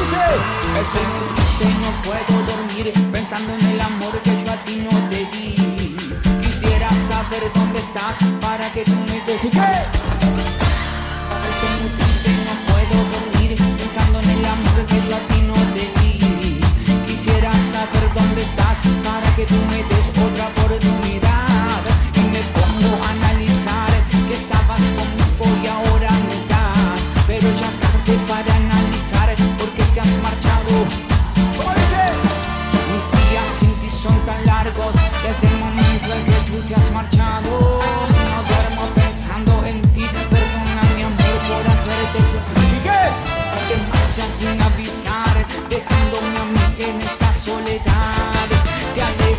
dice. Muy triste, no puedo dormir pensando en el amor que yo a ti no te di. Quisiera saber dónde estás para que tú me des. ¿Y qué? Muy triste, no puedo dormir pensando en el amor que yo a ti no te di. Quisiera saber dónde estás para que tú me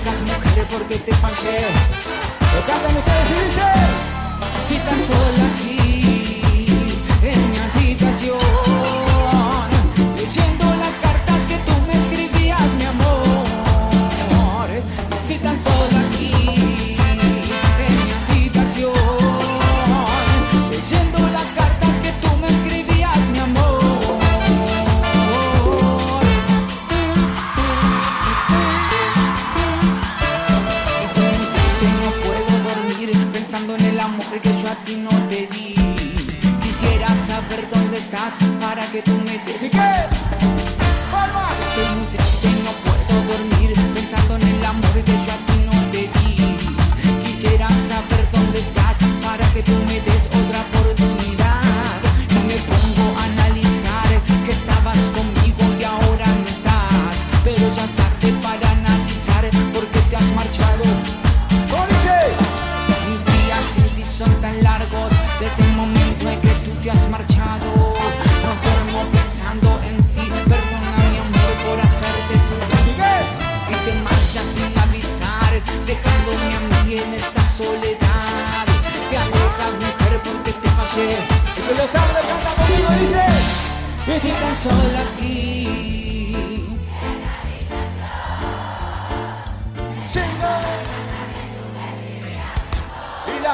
Te alejas, mujer, porque te fallé. Lo cantan ustedes y dice. Estoy tan sola ti no te di. Quisiera saber dónde estás para que tú me des. En que tú te has marchado. No duermo pensando en ti, perdona mi amor por hacerte ¿Y sufrir. Y te marchas sin avisar, dejándome a mí en esta soledad. Te alejas, mujer, porque te fallé. El que canta conmigo y dice. Estoy tan sola aquí.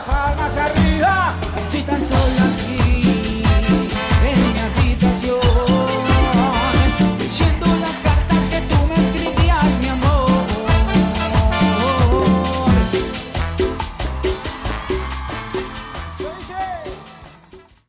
Palmas arriba. Estoy tan sola.